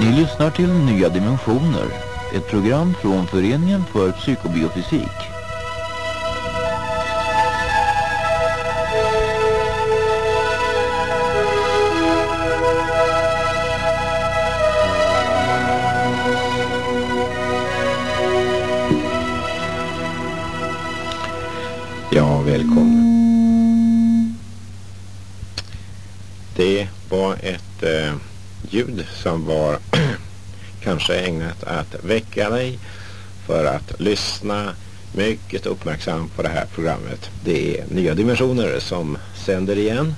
Ni lyssnar till Nya Dimensioner, ett program från Föreningen för psykobiofysik. Ja, välkommen. Det var ett eh, ljud som var kanske ägnat att väcka dig för att lyssna mycket uppmärksamt på det här programmet. Det är Nya Dimensioner som sänder igen.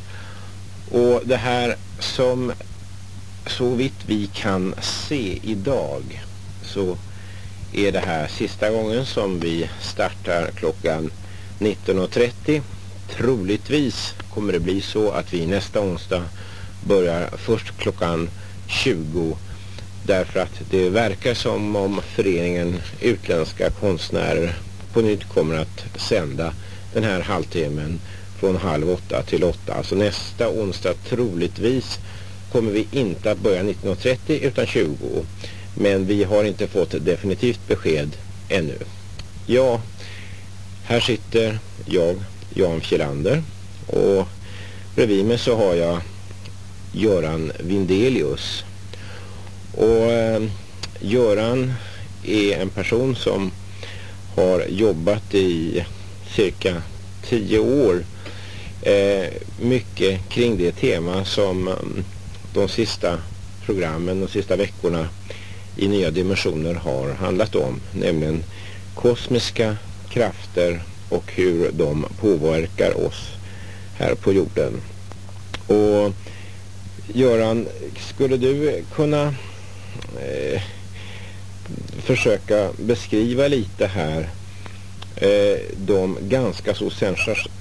Och det här som så vitt vi kan se idag så är det här sista gången som vi startar klockan 19.30. Troligtvis kommer det bli så att vi nästa onsdag börjar först klockan 20 därför att det verkar som om föreningen utländska konstnärer på nytt kommer att sända den här halvtimmen från halv åtta till åtta. Alltså nästa onsdag troligtvis kommer vi inte att börja 19.30 utan 20. Men vi har inte fått definitivt besked ännu. Ja, här sitter jag, Jan Kjellander och bredvid mig så har jag Göran Vindelius. Och eh, Göran är en person som har jobbat i cirka tio år eh, mycket kring det tema som ehm, de sista programmen, de sista veckorna i Nya Dimensioner har handlat om, nämligen kosmiska krafter och hur de påverkar oss här på jorden. Och Göran, skulle du kunna eh, försöka beskriva lite här eh, de ganska så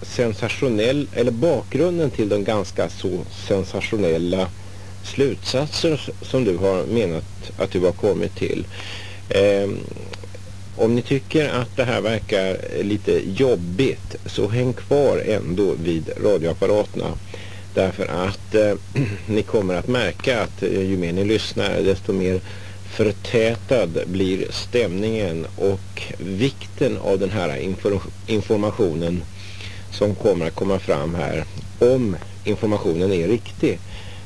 sensationella, eller bakgrunden till de ganska så sensationella slutsatser som du har menat att du har kommit till. Eh, om ni tycker att det här verkar lite jobbigt så häng kvar ändå vid radioapparaterna. Därför att eh, ni kommer att märka att eh, ju mer ni lyssnar desto mer förtätad blir stämningen och vikten av den här infor informationen som kommer att komma fram här om informationen är riktig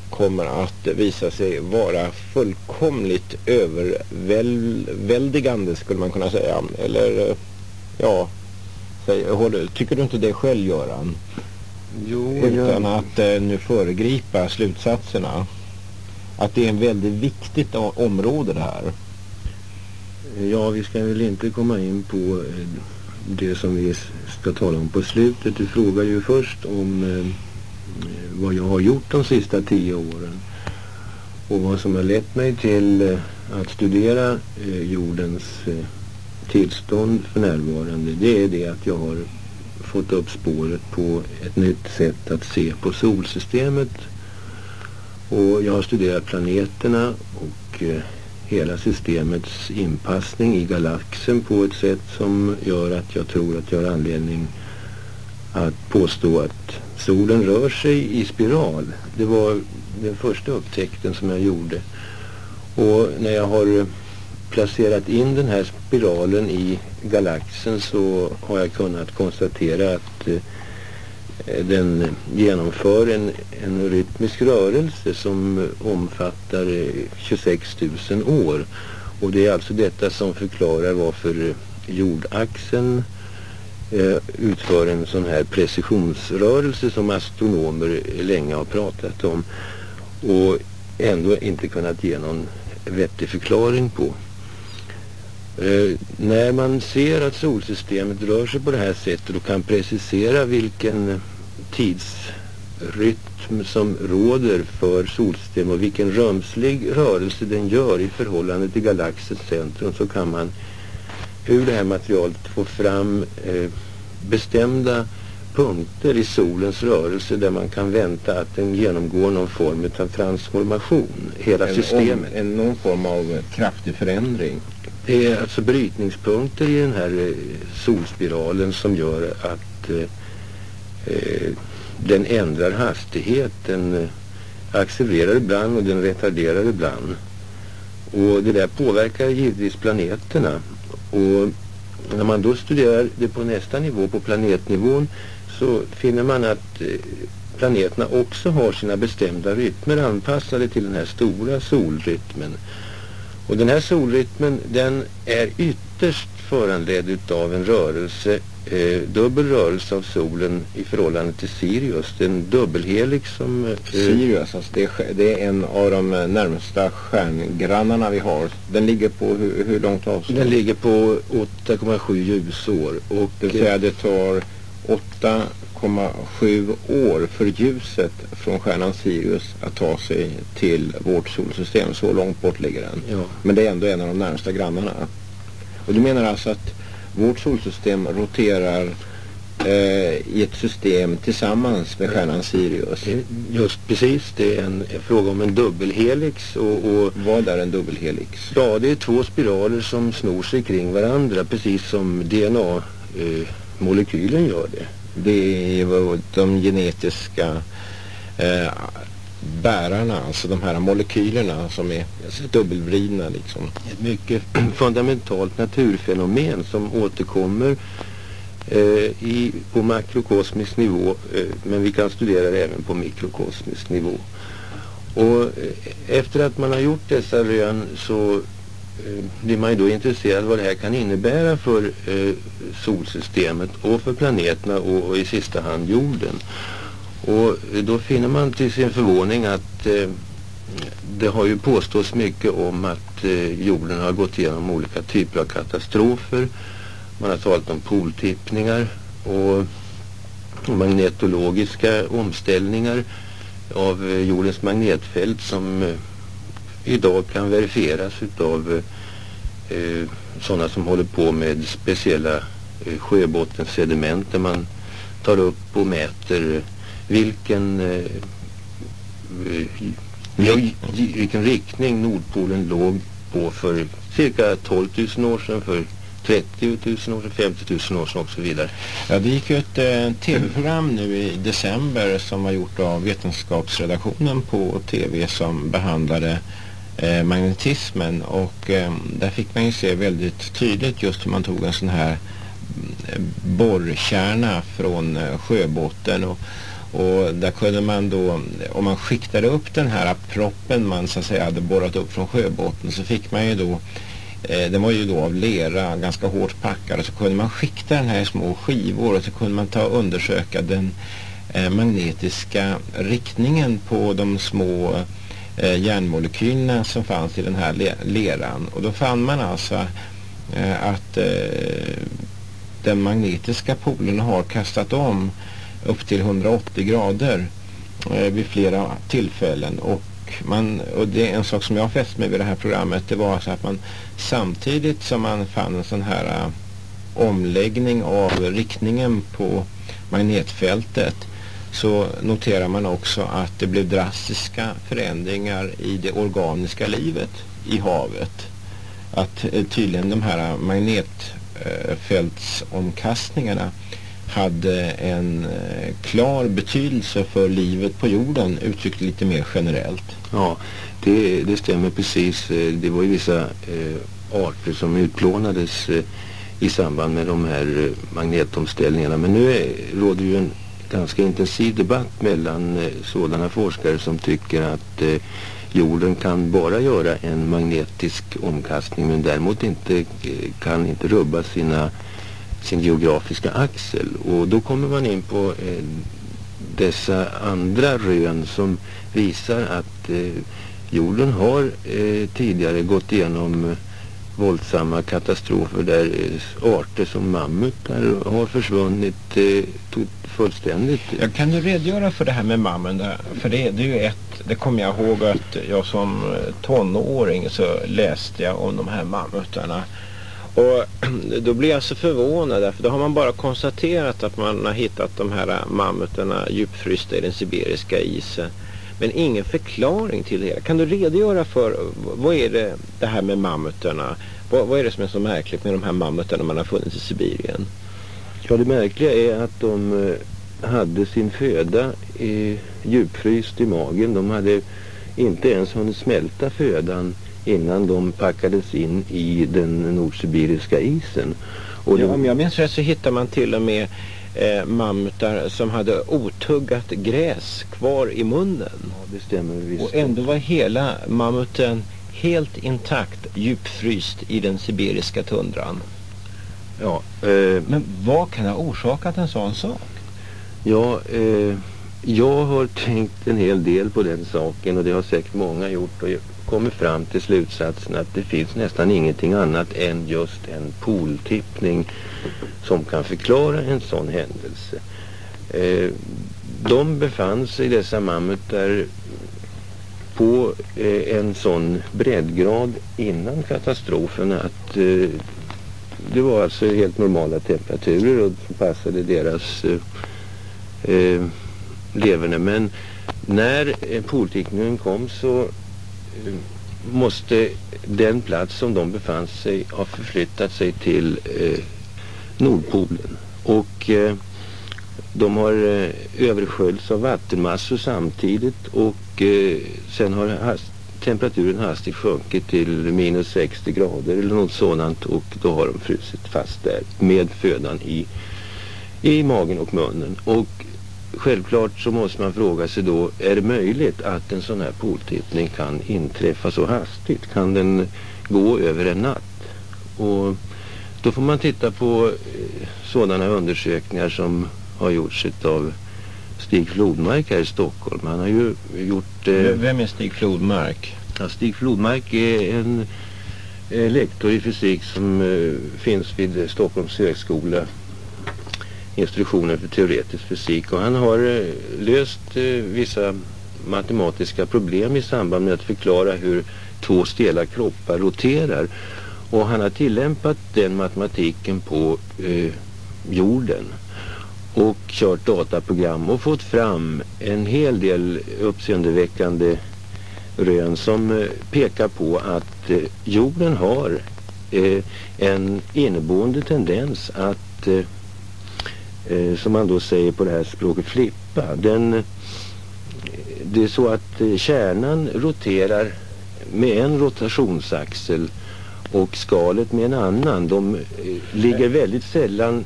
kommer att visa sig vara fullkomligt överväldigande skulle man kunna säga. Eller eh, ja, säg, håll, tycker du inte det själv Göran? Jo, Utan jag... att eh, nu föregripa slutsatserna. Att det är en väldigt viktigt område det här. Ja, vi ska väl inte komma in på eh, det som vi ska tala om på slutet. Du frågar ju först om eh, vad jag har gjort de sista tio åren. Och vad som har lett mig till eh, att studera eh, jordens eh, tillstånd för närvarande. Det är det att jag har fått upp spåret på ett nytt sätt att se på solsystemet. Och jag har studerat planeterna och eh, hela systemets inpassning i galaxen på ett sätt som gör att jag tror att jag har anledning att påstå att solen rör sig i spiral. Det var den första upptäckten som jag gjorde. Och när jag har eh, placerat in den här spiralen i galaxen så har jag kunnat konstatera att eh, den genomför en, en rytmisk rörelse som omfattar eh, 26 000 år. Och det är alltså detta som förklarar varför jordaxeln eh, utför en sån här precisionsrörelse som astronomer länge har pratat om och ändå inte kunnat ge någon vettig förklaring på. Eh, när man ser att solsystemet rör sig på det här sättet och kan precisera vilken tidsrytm som råder för solsystemet och vilken rumslig rörelse den gör i förhållande till galaxens centrum så kan man ur det här materialet få fram eh, bestämda punkter i solens rörelse där man kan vänta att den genomgår någon form av transformation, hela en, systemet. Om, en, någon form av kraftig förändring. Det är alltså brytningspunkter i den här eh, solspiralen som gör att eh, eh, den ändrar hastighet. Den eh, accelererar ibland och den retarderar ibland. Och det där påverkar givetvis planeterna. Och när man då studerar det på nästa nivå, på planetnivån, så finner man att eh, planeterna också har sina bestämda rytmer anpassade till den här stora solrytmen. Och den här solrytmen den är ytterst föranledd utav en rörelse, eh, dubbel rörelse av solen i förhållande till Sirius. Det är en dubbelhelix som... Eh, Sirius, alltså det är, det är, en av de närmsta stjärngrannarna vi har. Den ligger på hur, hur långt avstånd? Den ligger på 8,7 ljusår. Och det vill säga det tar 8,7 år för ljuset från stjärnan Sirius att ta sig till vårt solsystem. Så långt bort ligger den. Ja. Men det är ändå en av de närmsta grannarna. Och du menar alltså att vårt solsystem roterar eh, i ett system tillsammans med stjärnan Sirius? Just precis, det är en, en fråga om en dubbelhelix. Och, och, Vad är en dubbelhelix? Ja, det är två spiraler som snor sig kring varandra precis som DNA-molekylen eh, gör det. Det är de genetiska eh, bärarna, alltså de här molekylerna som är dubbelvridna liksom. Ett mycket fundamentalt naturfenomen som återkommer eh, i, på makrokosmisk nivå eh, men vi kan studera det även på mikrokosmisk nivå. Och eh, efter att man har gjort dessa rön så Eh, blir man ju då intresserad vad det här kan innebära för eh, solsystemet och för planeterna och, och i sista hand jorden. Och eh, då finner man till sin förvåning att eh, det har ju påståtts mycket om att eh, jorden har gått igenom olika typer av katastrofer. Man har talat om poltippningar och magnetologiska omställningar av eh, jordens magnetfält som eh, idag kan verifieras utav eh, sådana som håller på med speciella eh, sjöbottensediment där man tar upp och mäter vilken, eh, eh vilken riktning Nordpolen låg på för cirka 12 000 år sedan, för 30 000 år sedan, 50 000 år sedan och så vidare. Ja, det gick ju ett eh, tv-program nu i december som var gjort av vetenskapsredaktionen på tv som behandlade eh, magnetismen och eh, där fick man ju se väldigt tydligt just hur man tog en sån här mm, borrkärna från eh, sjöbotten och och där kunde man då, om man skiktade upp den här proppen man så att säga hade borrat upp från sjöbotten så fick man ju då, eh, den var ju då av lera, ganska hårt packad och så kunde man skikta den här i små skivor och så kunde man ta och undersöka den eh, magnetiska riktningen på de små eh, järnmolekylerna som fanns i den här le leran. Och då fann man alltså eh, att eh, den magnetiska polen har kastat om upp till 180 grader eh, vid flera tillfällen och, man, och det är en sak som jag fäst mig vid det här programmet det var alltså att man samtidigt som man fann en sån här eh, omläggning av riktningen på magnetfältet så noterar man också att det blev drastiska förändringar i det organiska livet i havet. Att eh, tydligen de här magnetfältsomkastningarna hade en eh, klar betydelse för livet på jorden uttryckt lite mer generellt. Ja, det, det stämmer precis. Eh, det var ju vissa eh, arter som utplånades eh, i samband med de här magnetomställningarna. Men nu är, råder ju en ganska intensiv debatt mellan eh, sådana forskare som tycker att eh, jorden kan bara göra en magnetisk omkastning men däremot inte eh, kan inte rubba sina sin geografiska axel. Och då kommer man in på eh, dessa andra rön som visar att eh, jorden har tidigare gått igenom våldsamma katastrofer där eh, arter som mammutar har försvunnit eh, fullständigt. Jag kan du redogöra för det här med mammen där? För det, det är ju ett, det kommer jag ihåg att jag som tonåring så läste jag om de här mammutarna och då blir jag så förvånad därför då har man bara konstaterat att man har hittat de här mammutarna djupfrysta i den sibiriska isen. Men ingen förklaring till det. Kan du redogöra för vad är det, det här med mammuterna? Vad, vad är det som är så märkligt med de här mammuterna man har funnit i Sibirien? Ja, det märkliga är att de eh, hade sin föda i, djupfryst i magen. De hade inte ens hunnit smälta födan innan de packades in i den nordsibiriska isen. Och ja, om jag minns rätt så hittar man till och med eh, mammutar som hade otuggat gräs kvar i munnen. Ja, det stämmer visst. Och ändå var hela mammuten helt intakt, djupfryst i den sibiriska tundran. Ja, eh, Men vad kan ha orsakat en sån sak? Ja, eh, jag har tänkt en hel del på den saken och det har säkert många gjort och kommit fram till slutsatsen att det finns nästan ingenting annat än just en poltippning som kan förklara en sån händelse. Eh, de befann sig, dessa mammutar, på eh, en sån breddgrad innan katastrofen att eh, det var alltså helt normala temperaturer och passade deras eh, eh, leverne. Men när eh, poltickningen kom så måste den plats som de befann sig ha förflyttat sig till eh, Nordpolen. Och eh, de har eh, översköljts av vattenmassor samtidigt och eh, sen har hast temperaturen hastigt sjunkit till minus 60 grader eller något sådant och då har de frusit fast där med födan i, i magen och munnen. Och självklart så måste man fråga sig då, är det möjligt att en sån här poltippning kan inträffa så hastigt? Kan den gå över en natt? Och då får man titta på eh, sådana undersökningar som har gjorts av Stig Flodmark här i Stockholm. Han har ju gjort... Eh, Vem är Stig Flodmark? Ja, Stig Flodmark är en eh, lektor i fysik som eh, finns vid Stockholms högskola institutionen för teoretisk fysik. Och han har eh, löst eh, vissa matematiska problem i samband med att förklara hur två stela kroppar roterar. Och han har tillämpat den matematiken på eh, jorden och kört dataprogram och fått fram en hel del uppseendeväckande rön som eh, pekar på att eh, jorden har eh, en inneboende tendens att eh, Eh, som man då säger på det här språket flippa. Den, det är så att eh, kärnan roterar med en rotationsaxel och skalet med en annan. De eh, ligger väldigt sällan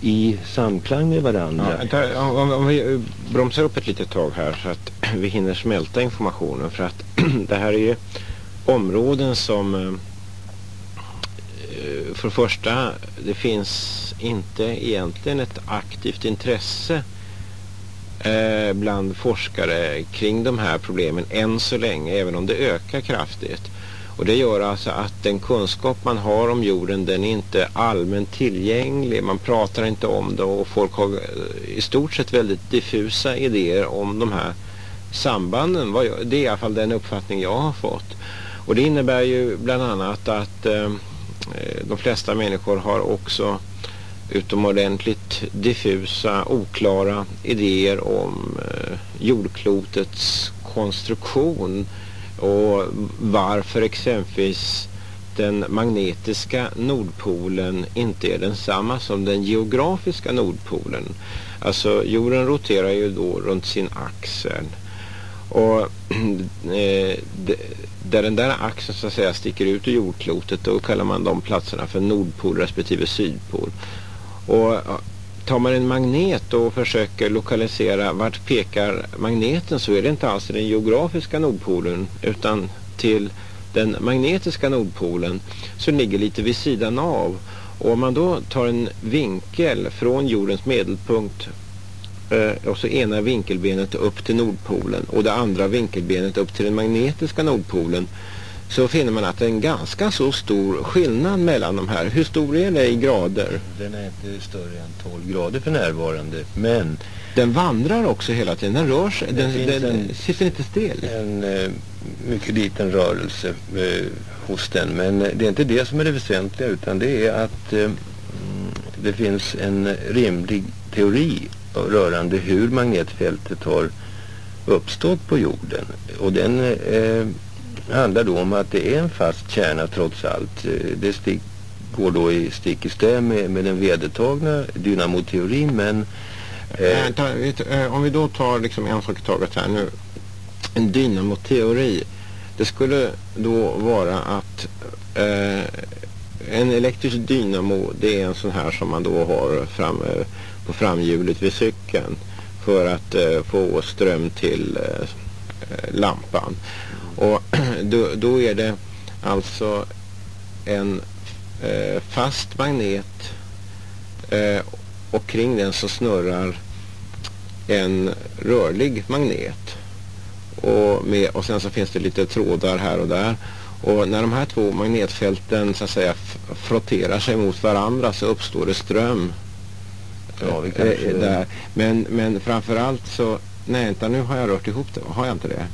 i samklang med varandra. Ja, om, om, vi bromsar upp ett litet tag här så att vi hinner smälta informationen för att det här är områden som eh, Eh, för det första det finns inte egentligen ett aktivt intresse eh, bland forskare kring de här problemen än så länge även om det ökar kraftigt. Och det gör alltså att den kunskap man har om jorden den är inte allmänt tillgänglig. Man pratar inte om det och folk har eh, i stort sett väldigt diffusa idéer om de här sambanden. Det är i alla fall den uppfattning jag har fått. Och det innebär ju bland annat att eh, Eh, de flesta människor har också utomordentligt diffusa, oklara idéer om eh, jordklotets konstruktion och varför exempelvis den magnetiska nordpolen inte är densamma som den geografiska nordpolen. Alltså jorden roterar ju då runt sin axel och eh, där den där axeln så att säga sticker ut ur jordklotet då kallar man de platserna för nordpol respektive sydpol. Och tar man en magnet och försöker lokalisera vart pekar magneten så är det inte alls den geografiska nordpolen utan till den magnetiska nordpolen som ligger lite vid sidan av. Och om man då tar en vinkel från jordens medelpunkt och så ena vinkelbenet upp till nordpolen och det andra vinkelbenet upp till den magnetiska nordpolen så finner man att det är en ganska så stor skillnad mellan de här. Hur stor är det i grader? Den är inte större än 12 grader för närvarande. Men den vandrar också hela tiden. Den rör sig. Den, den, den en, sitter inte still. En uh, mycket liten rörelse uh, hos den. Men uh, det är inte det som är det väsentliga utan det är att det finns en rimlig teori rörande hur magnetfältet har uppstått på jorden. Och den eh, handlar då om att det är en fast kärna trots allt. Eh, det stick, går då i stick i stäv med, med den vedertagna dynamoteorin men... Eh, ta, eh, om vi då tar liksom en sak i taget här nu. En dynamoteori. det skulle då vara att eh, en elektrisk dynamo det är en sån här som man då har framme på framhjulet vid cykeln för att eh, få ström till eh, lampan. Och då, då, är det alltså en eh, fast magnet eh, och kring den så snurrar en rörlig magnet. Och, med, och sen så finns det lite trådar här och där. Och när de här två magnetfälten så att säga frotterar sig mot varandra så uppstår det ström. Ja, vi kanske... Eh, där. Men, men framförallt så, nej inte nu har jag rört ihop det, har jag inte det?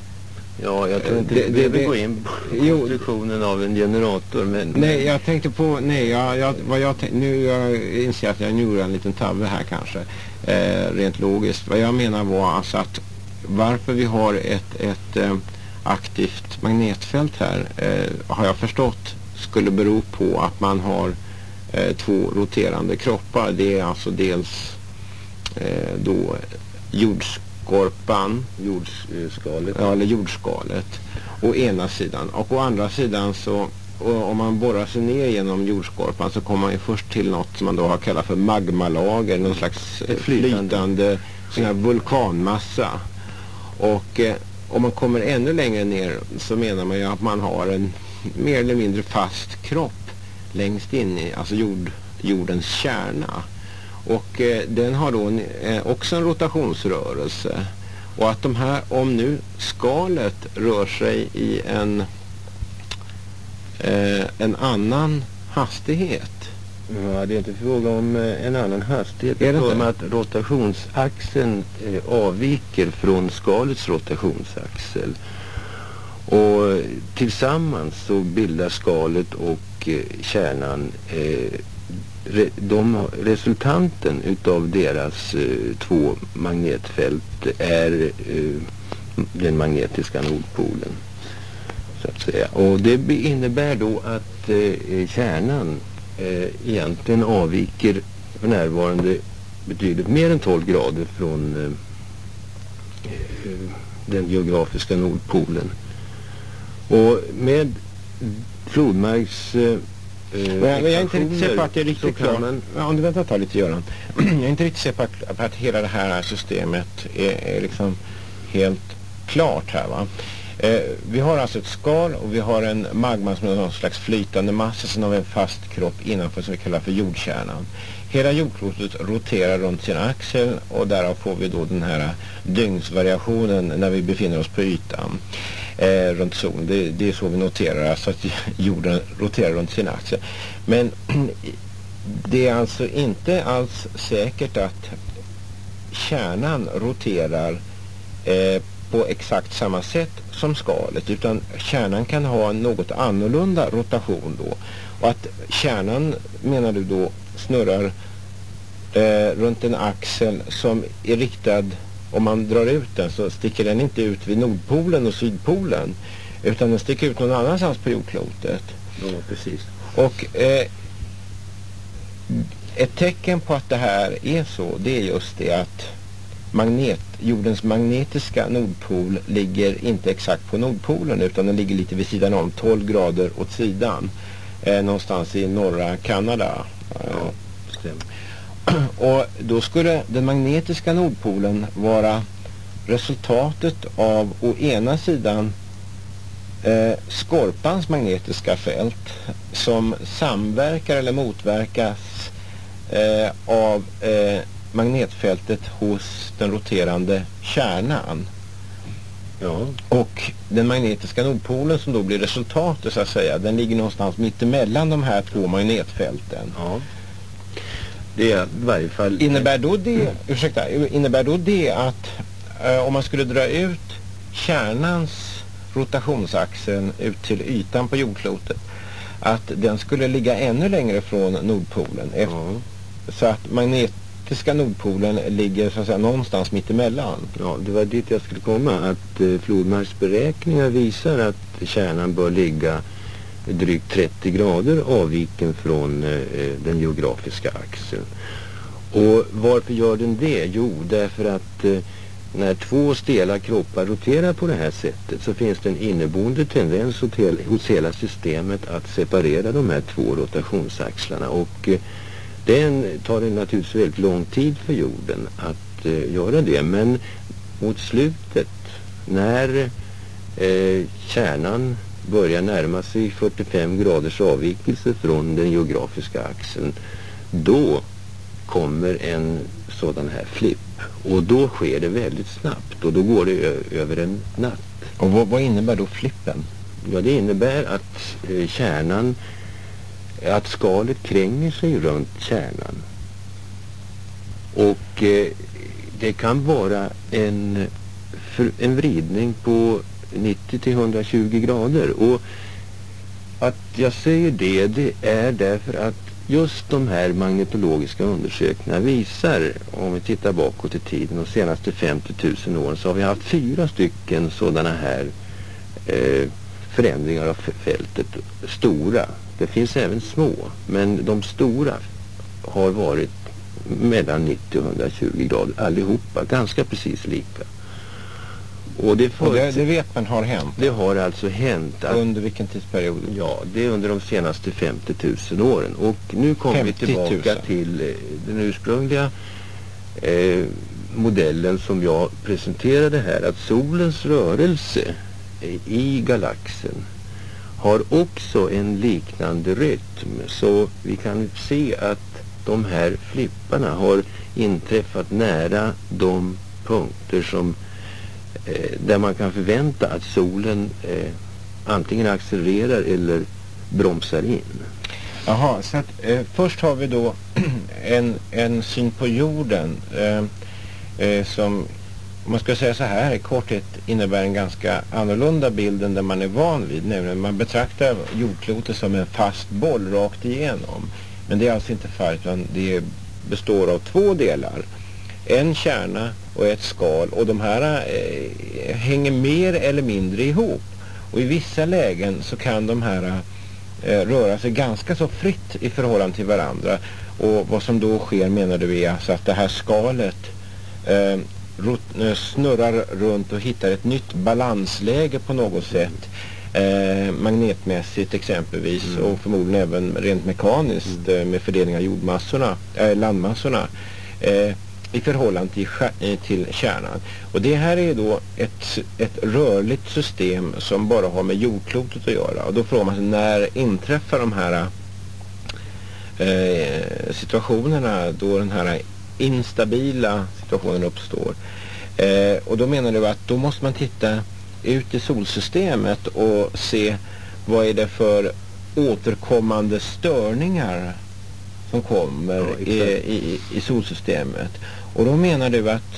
Ja, jag tror inte det, vi behöver gå in på konstruktionen av en generator. Men, nej, jag tänkte på, nej, jag, jag, vad jag tänkte, nu jag inser att jag gjorde en liten tabbe här kanske, eh, rent logiskt. Vad jag menar var alltså att varför vi har ett, ett eh, aktivt magnetfält här eh, har jag förstått skulle bero på att man har eh, två roterande kroppar. Det är alltså dels eh, då jordskorpan, jordskalet, ja, eller jordskalet å ena sidan och å andra sidan så om man borrar sig ner genom jordskorpan så kommer man ju först till något som man då har kallat för magmalager, någon slags Ett flytande, flytande vulkanmassa. Och eh, om man kommer ännu längre ner så menar man ju att man har en mer eller mindre fast kropp längst in i alltså jord, jordens kärna. Och eh, den har då en, eh, också en rotationsrörelse. Och att de här, om nu skalet rör sig i en, eh, en annan hastighet. Ja, det är inte fråga om eh, en annan hastighet. Är det fråga inte? om att rotationsaxeln eh, avviker från skalets rotationsaxel. Och eh, tillsammans så bildar skalet och Eh, kärnan eh, re, de, resultanten utav deras eh, två magnetfält är eh, den magnetiska nordpolen. Så att säga. Och det innebär då att eh, kärnan eh, egentligen avviker för närvarande betydligt mer än 12 grader från eh, eh, den geografiska nordpolen. Och med flodmarks eh, Men, men jag är inte riktigt säker på att det är riktigt klart. man- Ja, om du väntar ett tag lite Göran. jag är inte riktigt säker på att, på att hela det här systemet är, är liksom helt klart här va. Eh, vi har alltså ett skal och vi har en magma som är någon slags flytande massa. Sen har vi en fast kropp innanför som vi kallar för jordkärnan. Hela jordklotet roterar runt sin axel och därav får vi då den här dygnsvariationen när vi befinner oss på ytan eh, runt solen. Det, det är så vi noterar alltså att jorden roterar runt sin axel. Men det är alltså inte alls säkert att kärnan roterar eh, på exakt samma sätt som skalet utan kärnan kan ha en något annorlunda rotation då. Och att kärnan menar du då snurrar eh, runt en axel som är riktad om man drar ut den så sticker den inte ut vid Nordpolen och Sydpolen utan den sticker ut någon annanstans på jordklotet. Ja, precis. Och eh, ett tecken på att det här är så det är just det att magnet, jordens magnetiska nordpol ligger inte exakt på nordpolen utan den ligger lite vid sidan om 12 grader åt sidan eh, någonstans i norra Kanada. Ja, stämmer. Och då skulle den magnetiska nordpolen vara resultatet av å ena sidan eh, skorpans magnetiska fält som samverkar eller motverkas eh, av eh, magnetfältet hos den roterande kärnan. Ja, Och den magnetiska nordpolen som då blir resultatet så att säga, den ligger någonstans mittemellan de här två magnetfälten. ja. Det är i varje fall... Innebär då det, ursäkta, innebär då det att eh, om man skulle dra ut kärnans rotationsaxeln ut till ytan på jordklotet att den skulle ligga ännu längre från Nordpolen Ja, så att magnetiska Nordpolen ligger så att säga någonstans mittemellan. ja, det var dit jag skulle komma. Att eh, flodmarksberäkningar visar att kärnan bör ligga drygt 30 grader avviken från eh, den geografiska axeln. Och varför gör den det? Jo, därför att eh, när två stela kroppar roterar på det här sättet så finns det en inneboende tendens hos hela systemet att separera de här två rotationsaxlarna och eh, den tar det naturligtvis väldigt lång tid för jorden att eh, göra det men mot slutet när eh, kärnan börjar närma sig 45 graders avvikelse från den geografiska axeln då kommer en sådan här flipp och då sker det väldigt snabbt och då går det över en natt. Och vad, vad, innebär då flippen? Ja det innebär att eh, kärnan, att skalet kränger sig runt kärnan. Och eh, det kan vara en, för, en vridning på 90 till 120 grader och att jag säger det, det är därför att just de här magnetologiska undersökningarna visar, om vi tittar bakåt i tiden, de senaste 50 000 åren så har vi haft fyra stycken sådana här eh, förändringar av fältet, stora. Det finns även små, men de stora har varit mellan 90 och 120 grader allihopa, ganska precis lika. Och det, och det, det, vet man har hänt? Det har alltså hänt. Att, under vilken tidsperiod? Ja, det är under de senaste 50 000 åren. Och nu kommer vi tillbaka till eh, den ursprungliga eh, modellen som jag presenterade här. Att solens rörelse eh, i galaxen har också en liknande rytm. Så vi kan se att de här flipparna har inträffat nära de punkter som Eh, där man kan förvänta att solen eh, antingen accelererar eller bromsar in. Jaha, så att, eh, först har vi då en, en syn på jorden eh, eh, som man ska säga så här i korthet innebär en ganska annorlunda bild än den man är van vid. Nämligen man betraktar jordklotet som en fast boll rakt igenom. Men det är alltså inte fallet utan det består av två delar. En kärna och ett skal och de här eh, hänger mer eller mindre ihop. Och i vissa lägen så kan de här eh, röra sig ganska så fritt i förhållande till varandra. Och vad som då sker menar du är alltså att det här skalet eh, eh snurrar runt och hittar ett nytt balansläge på något sätt. Eh, magnetmässigt exempelvis mm. och förmodligen även rent mekaniskt mm. eh, med fördelning av jordmassorna, äh, landmassorna. I förhållande till, eh, till kärnan. Och det här är då ett, ett rörligt system som bara har med jordklotet att göra. Och då frågar man sig när inträffar de här eh, situationerna då den här instabila situationen uppstår. Eh, och då menar du att då måste man titta ut i solsystemet och se vad är det för återkommande störningar som kommer ja, i, i, i solsystemet. Och då menar du att,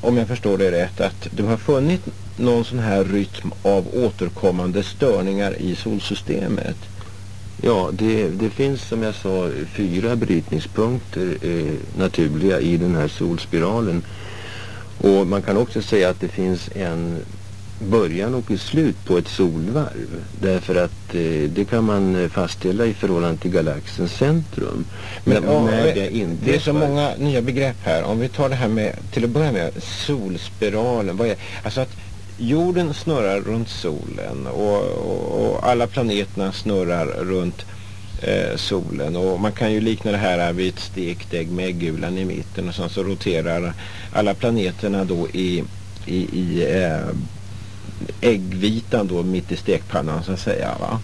om jag förstår dig rätt, att du har funnit någon sån här rytm av återkommande störningar i solsystemet. Ja, det, det finns som jag sa fyra brytningspunkter eh, naturliga i den här solspiralen. Och man kan också säga att det finns en början och ett slut på ett solvarv. Därför att eh, det kan man eh, fastställa i förhållande till galaxens centrum. Men, Men när det, inte det är så många nya begrepp här. Om vi tar det här med, till att börja med, solspiralen. Vad är, alltså att jorden snurrar runt solen och, och, och alla planeterna snurrar runt eh, solen. Och man kan ju likna det här vid ett stekt ägg med äggulan i mitten och sen så roterar alla planeterna då i, i, i eh, äggvitan då mitt i stekpannan så att säga. Va?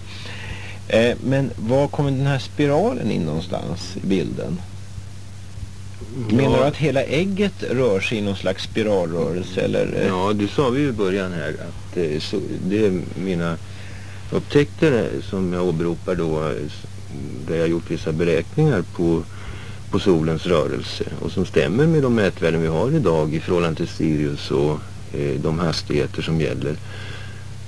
Eh, men var kommer den här spiralen in någonstans i bilden? Ja. Menar du att hela ägget rör sig i någon slags spiralrörelse? Eller? Ja, det sa vi ju i början här att eh, så, det är mina upptäckter som jag åberopar då där jag gjort vissa beräkningar på, på solens rörelse och som stämmer med de mätvärden vi har idag i förhållande till Sirius och Eh, Eh, de hastigheter som gäller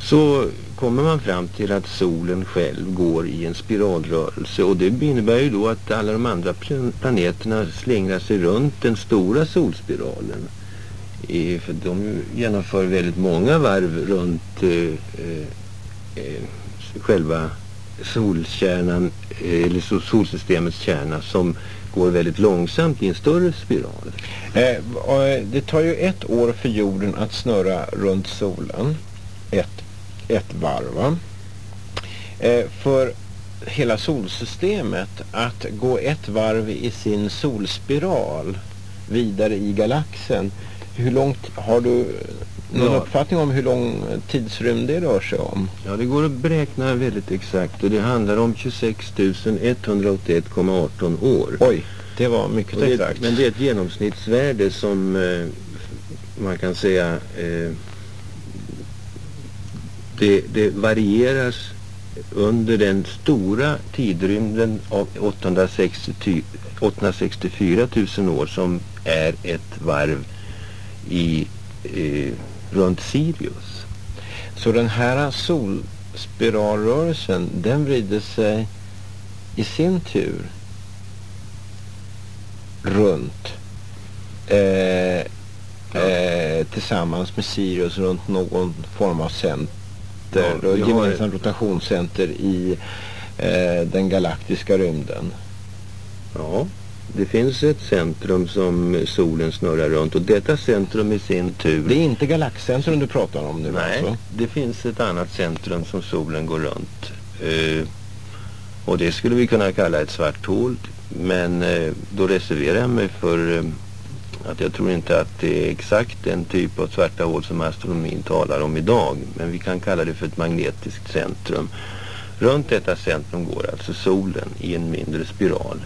så kommer man fram till att solen själv går i en spiralrörelse och det innebär ju då att alla de andra planeterna slingrar sig runt den stora solspiralen. För de genomför väldigt många varv runt eh, eh, eh själva solkärnan, eh, eller solsystemets kärna som går väldigt långsamt i en större spiral. Eh, eh, det tar ju ett år för jorden att snurra runt solen. Ett, ett varv va? Eh, för hela solsystemet att gå ett varv i sin solspiral vidare i galaxen. Hur långt har du någon ja. uppfattning om hur lång tidsrymd det rör sig om? Ja, det går att beräkna väldigt exakt och det handlar om 26 181,18 år. Oj, det var mycket det, exakt. Men det är ett genomsnittsvärde som eh, man kan säga eh, det, det varieras under den stora tidrymden av 860, 864 000 år som är ett varv i eh, runt Sirius. Så den här solspiralrörelsen den vrider sig i sin tur runt eh, ja. eh, tillsammans med Sirius runt någon form av center ja, och gemensamt rotationscenter i eh, den galaktiska rymden. Ja, det finns ett centrum som solen snurrar runt och detta centrum i sin tur... Det är inte galaxcentrum du pratar om nu Nej, alltså? det finns ett annat centrum som solen går runt. Eh, och det skulle vi kunna kalla ett svart hål. Men eh, då reserverar jag mig för eh, att jag tror inte att det är exakt den typ av svarta hål som astronomin talar om idag. Men vi kan kalla det för ett magnetiskt centrum. Runt detta centrum går alltså solen i en mindre spiral.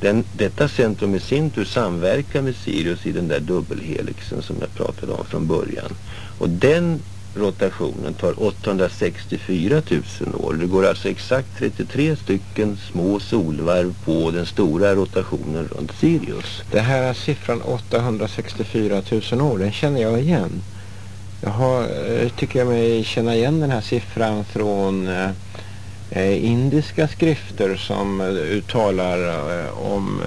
Den, detta centrum i sin tur samverkar med Sirius i den där dubbelhelixen som jag pratade om från början. Och den rotationen tar 864 000 år. Det går alltså exakt 33 stycken små solvarv på den stora rotationen runt Sirius. Det här siffran 864 000 år, den känner jag igen. Jag har, eh, tycker jag mig känna igen den här siffran från eh, indiska skrifter som eh, uttalar eh, om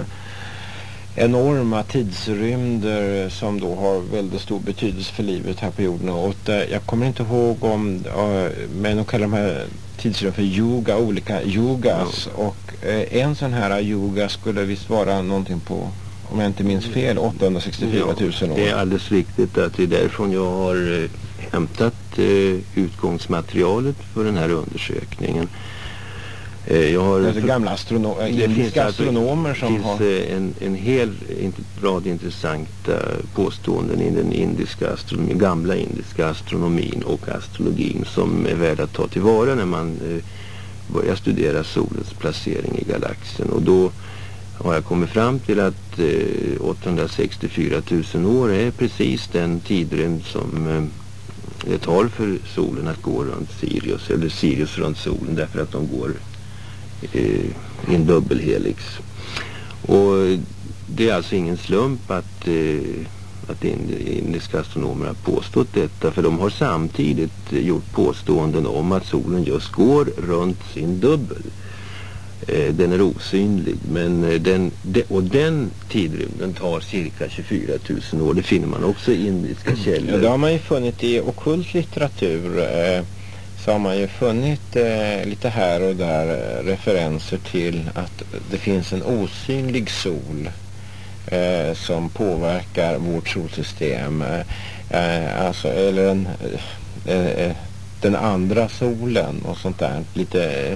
enorma tidsrymder som då har väldigt stor betydelse för livet här på jorden. Och det, jag kommer inte ihåg om, uh, men de kallar de här tidsrymden för yoga, olika yogas. Mm. Och uh, en sån här yoga skulle visst vara någonting på, om jag inte minns fel, 864 000 år. Det är alldeles riktigt att det är därifrån jag har uh, hämtat utgångsmaterialet för den här undersökningen. Eh, jag har det är gamla astrono det finns astronomer som finns har... Eh, en, en hel rad intressanta påståenden i den indiska gamla indiska astronomin och astrologin som är värda att ta tillvara när man eh, börjar studera solens placering i galaxen. Och då har jag kommit fram till att eh, 864 000 år är precis den tidrymd som eh, det tar för solen att gå runt Sirius, eller Sirius runt solen därför att de går i en dubbelhelix. Och det är alltså ingen slump att, eh, att indiska astronomer har påstått detta för de har samtidigt gjort påståenden om att solen just går runt sin dubbel. Eh, den är osynlig men eh, den, de, och den tidrymden tar cirka 24 000 år. Det finner man också i indiska källor. Ja, det har man ju funnit i okult litteratur. Så har man ju funnit eh, lite här och där eh, referenser till att det finns en osynlig sol eh, som påverkar vårt solsystem. Eh, eh alltså, eller en, eh, eh, den andra solen och sånt där. Lite,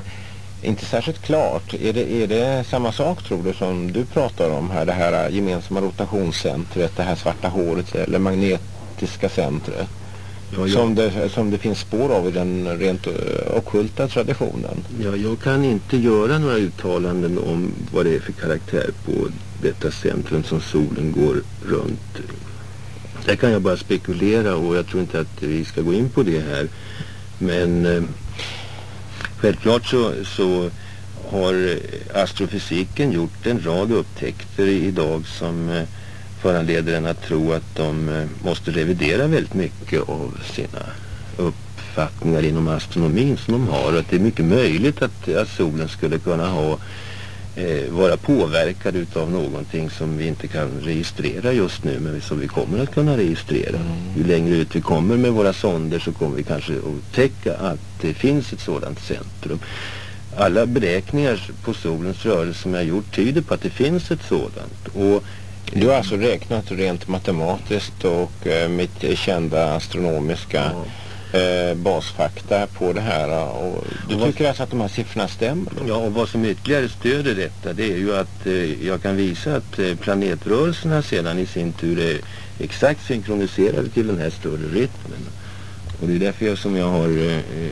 inte särskilt klart. Är det, är det samma sak tror du som du pratar om här? Det här gemensamma rotationscentret, det här svarta håret eller magnetiska centret? Ja, som, det, som det finns spår av i den rent uh, ockulta traditionen. Ja, jag kan inte göra några uttalanden om vad det är för karaktär på detta centrum som solen går runt. Där kan jag bara spekulera och jag tror inte att vi ska gå in på det här. Men eh, självklart så, så har astrofysiken gjort en rad upptäckter idag som eh, föranleder en att tro att de eh, måste revidera väldigt mycket av sina uppfattningar inom astronomin som de har. Och att det är mycket möjligt att, att solen skulle kunna ha eh, vara påverkad utav någonting som vi inte kan registrera just nu men som vi kommer att kunna registrera. Mm. Ju längre ut vi kommer med våra sonder så kommer vi kanske att upptäcka att det finns ett sådant centrum. alla beräkningar på solens rörelse som jag gjort tyder på att det finns ett sådant. Och du har alltså räknat rent matematiskt och eh, med kända astronomiska ja. eh, basfakta på det här. Och du och tycker alltså att de här siffrorna stämmer? Ja, och vad som ytterligare stöder detta det är ju att eh, jag kan visa att eh, planetrörelserna sedan i sin tur är exakt synkroniserade till den här större rytmen. Och det är därför jag, som jag har eh, eh,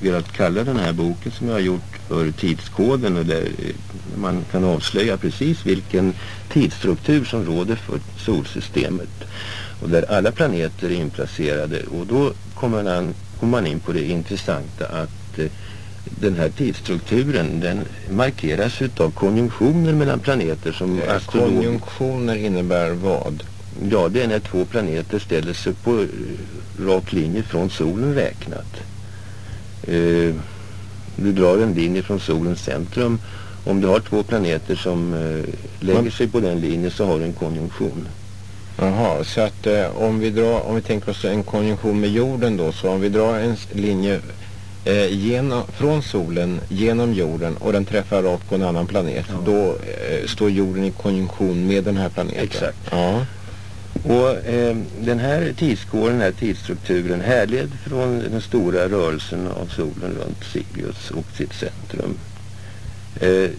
velat kalla den här boken som jag har gjort för tidskoden och där eh, man kan avslöja precis vilken tidsstruktur som råder för solsystemet och där alla planeter är inplacerade och då kommer man, kommer man in på det intressanta att eh, den här tidsstrukturen den markeras utav konjunktioner mellan planeter som eh, Konjunktioner innebär vad? Ja, det är när två planeter ställer sig på rak linje från solen räknat. Eh, du drar en linje från solens centrum. Om du har två planeter som eh, lägger sig på den linjen så har du en konjunktion. Jaha, så att eh, om, vi drar, om vi tänker oss en konjunktion med jorden då, så om vi drar en linje eh, genom, från solen genom jorden och den träffar rakt på en annan planet, ja. då eh, står jorden i konjunktion med den här planeten. Exakt. Ja. Och eh, den här tidskåren, den här tidsstrukturen härled från den stora rörelsen av solen runt Sirius och sitt centrum. Eh,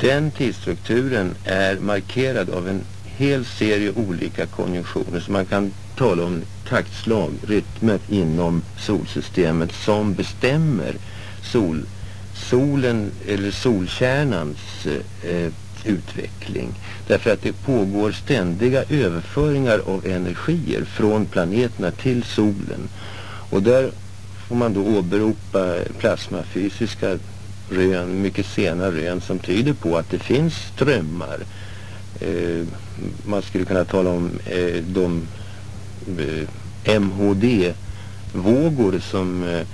den tidsstrukturen är markerad av en hel serie olika konjunktioner så man kan tala om taktslag, rytmer inom solsystemet som bestämmer sol, solen eller solkärnans eh, utveckling. Därför att det pågår ständiga överföringar av energier från planeterna till solen. Och där får man då åberopa plasmafysiska rön, mycket sena rön som tyder på att det finns strömmar. Eh, man skulle kunna tala om eh, de eh, MHD-vågor som eh,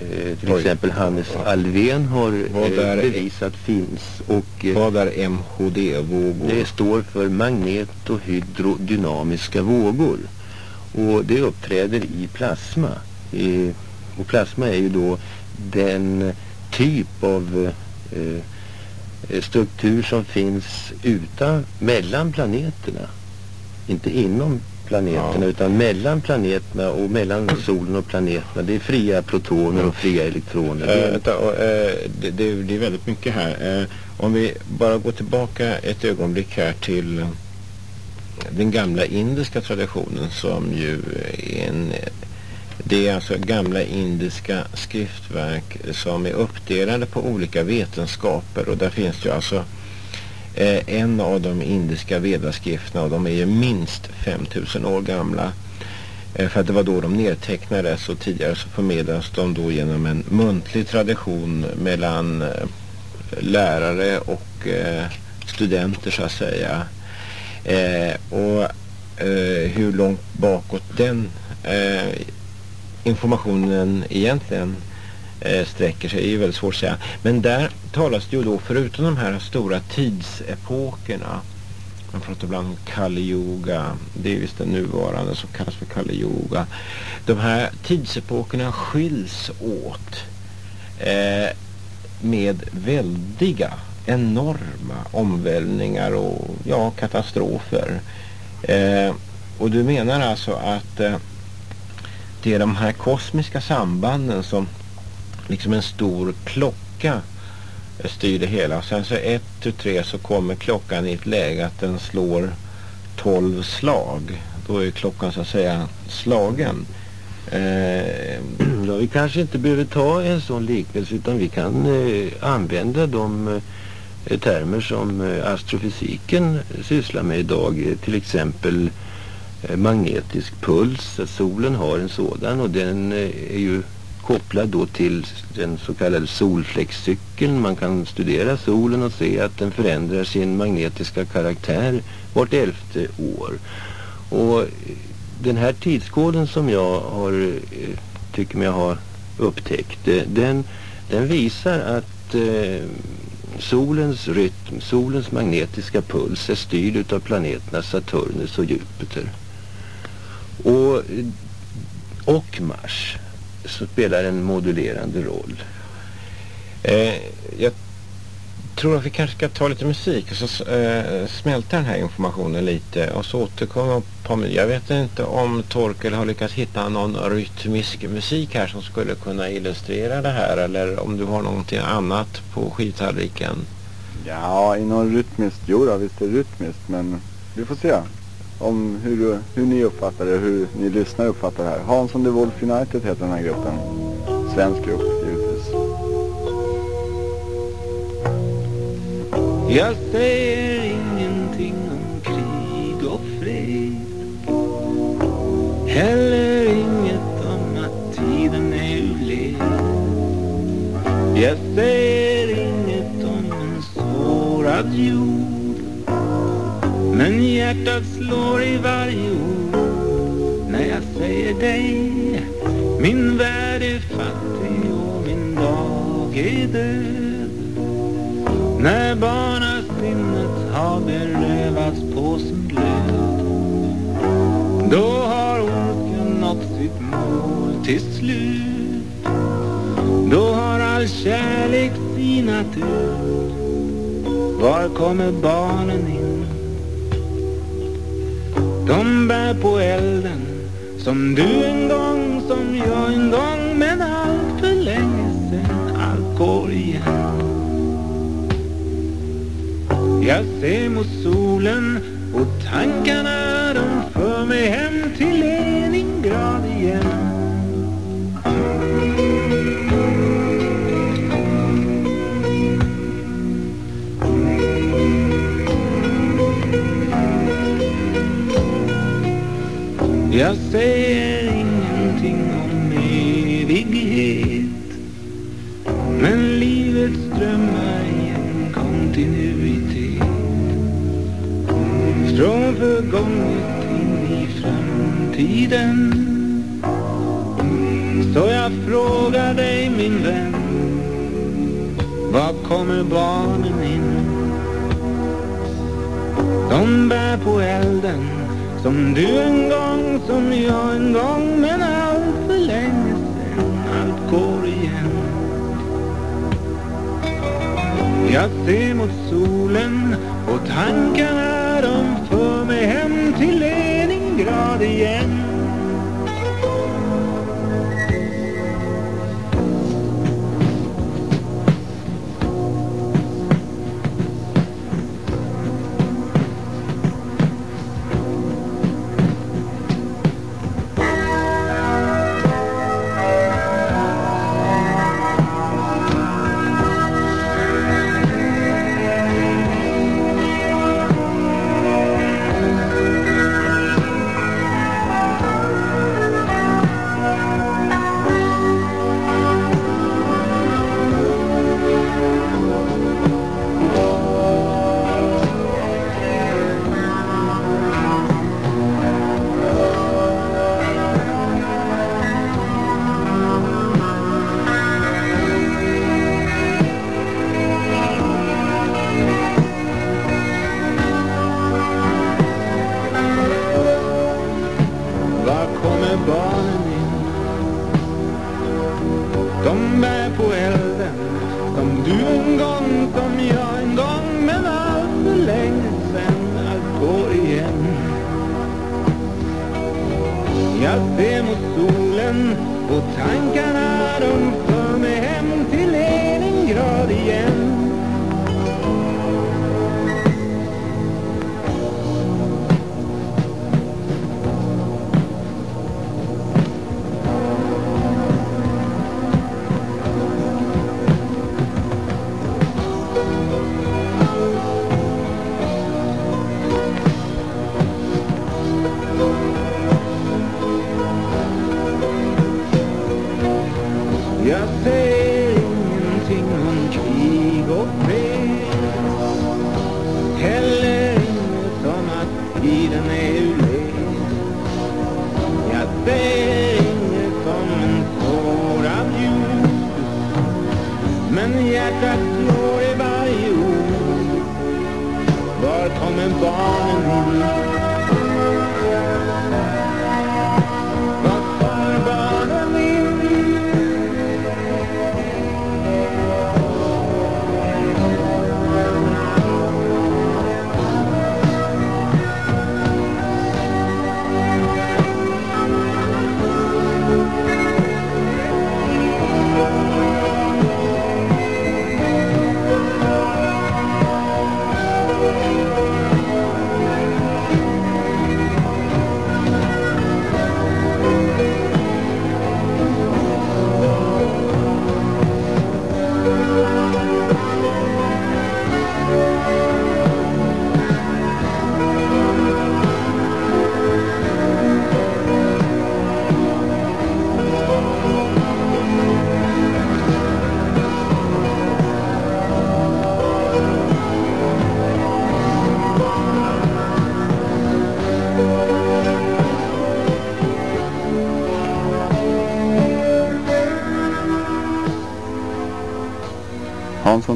eh, till Oj. exempel Hannes Alvén har eh, bevisat finns. Och, eh, vad är MHD-vågor? Det står för magnet- och hydrodynamiska vågor. Och det uppträder i plasma. Eh, och plasma är ju då den typ av struktur som finns utan, mellan planeterna. Inte inom planeterna ja. utan mellan planeterna och mellan solen och planeterna det är fria protoner och fria elektroner. Äh, vänta, och, äh, det, det, det, är väldigt mycket här. Äh, om vi bara går tillbaka ett ögonblick här till den gamla indiska traditionen som ju är en det är alltså gamla indiska skriftverk som är uppdelade på olika vetenskaper och där finns ju alltså eh, en av de indiska vedaskrifterna och de är ju minst 5000 år gamla. Eh, för att det var då de nedtecknades och tidigare så förmedlades de då genom en muntlig tradition mellan eh, lärare och eh, studenter så att säga. Eh, och eh, hur långt bakåt den eh, informationen egentligen eh, sträcker sig det är ju väldigt svårt att säga. Men där talas det ju då, förutom de här stora tidsepokerna, man pratar ibland om Kali Yuga, det är just den nuvarande som kallas för Kali Yuga. De här tidsepokerna skiljs åt eh, med väldiga, enorma omvälvningar och ja, katastrofer. Eh, och du menar alltså att eh, det är de här kosmiska sambanden som liksom en stor klocka styr det hela. Sen så ett, tu, tre så kommer klockan i ett läge att den slår tolv slag. Då är klockan så att säga slagen. Eh, ja, vi kanske inte behöver ta en sån liknelse utan vi kan eh, använda de eh, termer som eh, astrofysiken sysslar med idag. Till exempel eh, magnetisk puls. Solen har en sådan och den eh, är ju kopplad då till den så kallade solfläckscykeln. Man kan studera solen och se att den förändrar sin magnetiska karaktär vart elfte år. Och eh, den här tidskoden som jag har, eh, tycker mig ha upptäckt, eh, den, den visar att eh, solens rytm, solens magnetiska puls är styrd av planeterna Saturnus och Jupiter. Och, och Mars så spelar en modulerande roll. Eh, jag tror att vi kanske ska ta lite musik och så eh, smälta den här informationen lite och så återkomma på Jag vet inte om Torkel har lyckats hitta någon rytmisk musik här som skulle kunna illustrera det här eller om du har någonting annat på skivtallriken. Ja, i någon rytmiskt, jo då, visst är det rytmiskt men vi får se om hur, hur ni uppfattar det, hur ni lyssnar uppfattar det här. Hansson the Wolf United heter den här gruppen. Svensk grupp givetvis. Jag säger ingenting om krig och fred Heller inget om att tiden är ur led Jag säger inget om en sårad jord men hjärtat slår i varje ord När jag säger dig Min värld är fattig och min dag är död. När barnasinnet har berövats på sin glöd Då har orken nått sitt mål till slut. Då har all kärlek sinat ut. Var kommer barnen in? De bär på elden Som du en gång, som jag en gång Men allt för länge sen allt går igen. Jag ser mot solen och tankarna de för mig hem till Leningrad igen. Jag säger ingenting om evighet Men livet strömmar i en kontinuitet Från förgånget in i framtiden Så jag frågar dig min vän Var kommer barnen in? De bär på elden som du en gång, som jag en gång Men allt för länge sen Allt går igen. Jag ser mot solen och tankarna de för mig hem till Leningrad igen. Jag ser mot solen och tankarna de för mig hem till Leningrad igen.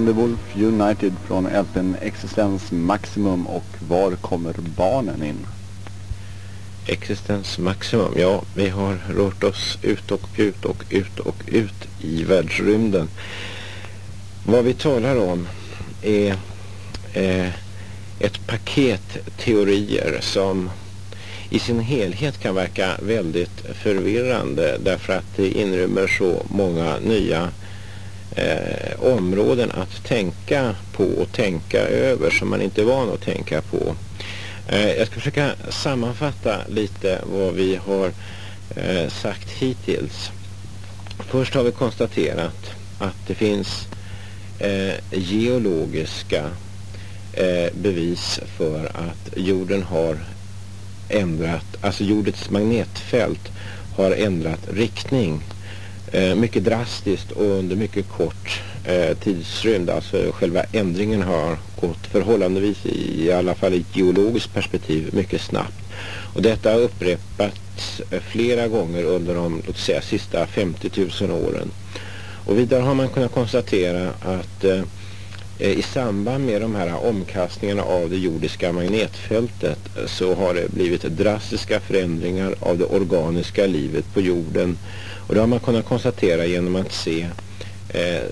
Wolf United från LPn Existens Maximum och var kommer barnen in? Existens Maximum, ja vi har rört oss ut och ut och ut och ut i världsrymden. Vad vi talar om är eh, ett paket teorier som i sin helhet kan verka väldigt förvirrande därför att det inrymmer så många nya eh, områden att tänka på och tänka över som man inte är van att tänka på. Eh, jag ska försöka sammanfatta lite vad vi har eh, sagt hittills. Först har vi konstaterat att det finns eh, geologiska eh, bevis för att jorden har ändrat, alltså jordens magnetfält har ändrat riktning Eh, mycket drastiskt och under mycket kort eh, tidsrymd. Alltså själva ändringen har gått förhållandevis i, i alla fall i ett geologiskt perspektiv mycket snabbt. Och detta har upprepats eh, flera gånger under de låt säga, sista 50 000 åren. Och vidare har man kunnat konstatera att eh, eh, i samband med de här omkastningarna av det jordiska magnetfältet så har det blivit drastiska förändringar av det organiska livet på jorden. Och det har man kunnat konstatera genom att se eh,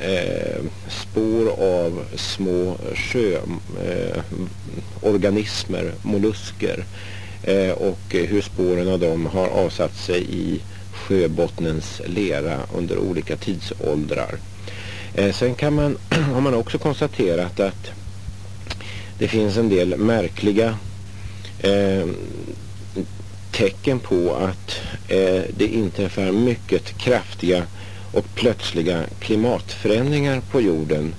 eh, spår av små sjöorganismer, eh, mollusker eh, och hur spåren av dem har avsatt sig i sjöbottnens lera under olika tidsåldrar. Eh, sen kan man, har man också konstaterat att det finns en del märkliga eh, tecken på att eh, det inträffar mycket kraftiga och plötsliga klimatförändringar på jorden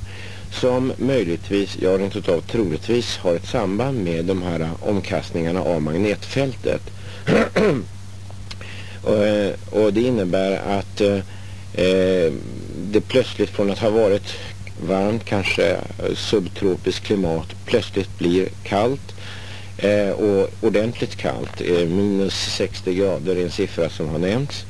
som möjligtvis, ja rent utav troligtvis har ett samband med de här omkastningarna av magnetfältet. och, eh, och, det innebär att eh, eh det plötsligt från att ha varit varmt, kanske eh, subtropiskt klimat, plötsligt blir kallt eh, och ordentligt kallt. Eh, minus 60 grader är en siffra som har nämnts.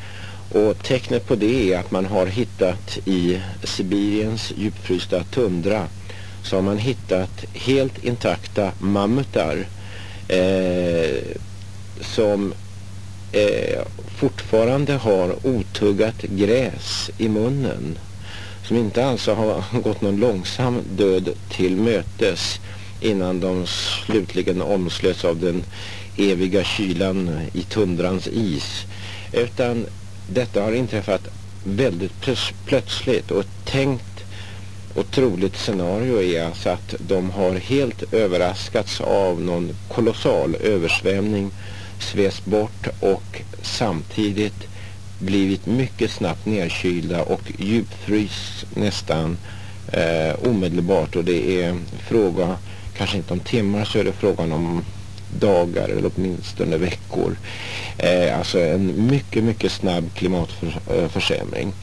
Och tecknet på det är att man har hittat i Sibiriens djupfrysta tundra så har man hittat helt intakta mammutar eh, som eh, fortfarande har otuggat gräs i munnen som inte alltså har gått någon långsam död till mötes innan de slutligen omslöts av den eviga kylan i tundrans is. Utan detta har inträffat väldigt plötsligt och ett tänkt och troligt scenario är alltså att de har helt överraskats av någon kolossal översvämning, sväs bort och samtidigt blivit mycket snabbt nedkylda och djupfrys nästan eh, omedelbart och det är fråga kanske inte om timmar så är det frågan om dagar eller åtminstone veckor. Eh, alltså en mycket mycket snabb klimatförsämring.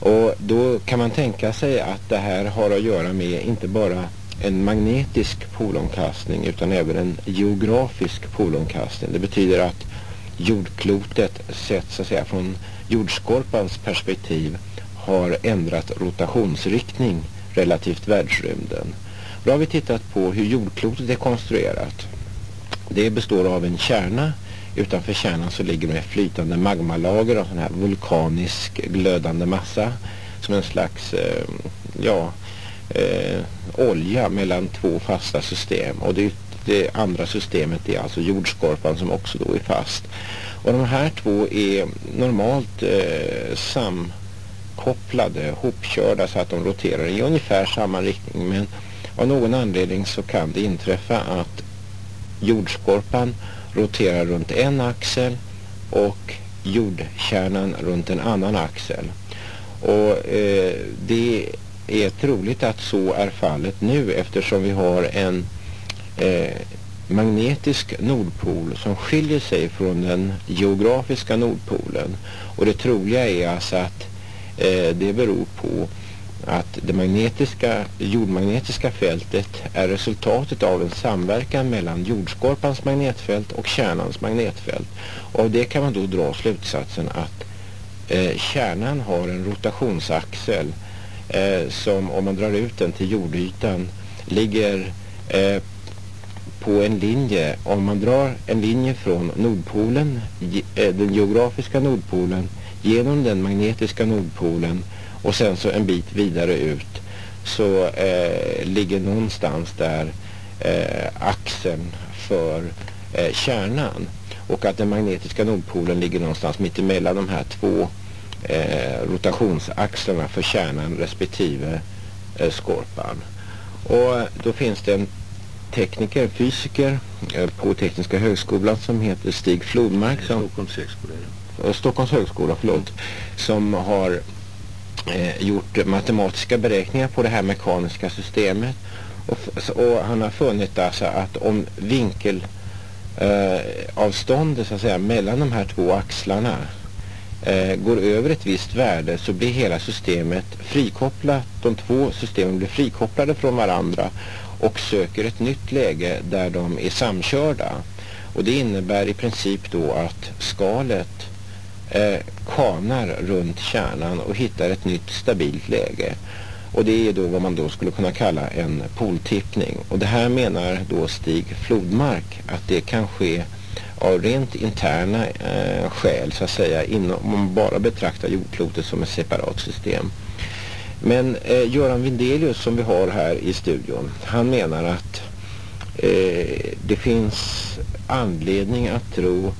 Och då kan man tänka sig att det här har att göra med inte bara en magnetisk polomkastning utan även en geografisk polomkastning. Det betyder att jordklotet sett så att säga från jordskorpans perspektiv har ändrat rotationsriktning relativt världsrymden. Då har vi tittat på hur jordklotet är konstruerat. Det består av en kärna. Utanför kärnan så ligger det flytande magmalager av sån här vulkanisk glödande massa som en slags eh, ja, eh, olja mellan två fasta system. Och det det andra systemet är alltså jordskorpan som också då är fast. Och de här två är normalt eh, samkopplade, hopkörda så att de roterar i ungefär samma riktning. Men av någon anledning så kan det inträffa att jordskorpan roterar runt en axel och jordkärnan runt en annan axel. Och eh, det är troligt att så är fallet nu eftersom vi har en eh, magnetisk nordpol som skiljer sig från den geografiska nordpolen. Och det troliga är alltså att eh, det beror på att det magnetiska, jordmagnetiska fältet är resultatet av en samverkan mellan jordskorpans magnetfält och kärnans magnetfält. Och av det kan man då dra slutsatsen att eh, kärnan har en rotationsaxel eh, som om man drar ut den till jordytan ligger eh, på en linje. Om man drar en linje från Nordpolen, eh, den geografiska Nordpolen, genom den magnetiska Nordpolen och sen så en bit vidare ut så eh, ligger någonstans där eh, axeln för eh, kärnan och att den magnetiska nordpolen ligger någonstans mitt emellan de här två eh, rotationsaxlarna för kärnan respektive eh, skorpan. Och då finns det en tekniker, fysiker eh, på Tekniska högskolan som heter Stig Flodmark. Som, Stockholms högskola. eh, Stockholms högskola, förlåt. Som har eh, gjort matematiska beräkningar på det här mekaniska systemet. Och, och han har funnit alltså att om vinkel eh, avståndet så att säga mellan de här två axlarna eh, går över ett visst värde så blir hela systemet frikopplat. De två systemen blir frikopplade från varandra och söker ett nytt läge där de är samkörda. Och det innebär i princip då att skalet eh, kanar runt kärnan och hittar ett nytt stabilt läge. Och det är då vad man då skulle kunna kalla en poltippning. Och det här menar då Stig Flodmark att det kan ske av rent interna eh, skäl så att säga inom, om man bara betraktar jordklotet som ett separat system. Men eh, Göran Windelius som vi har här i studion, han menar att eh, det finns anledning att tro